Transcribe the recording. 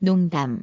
농담.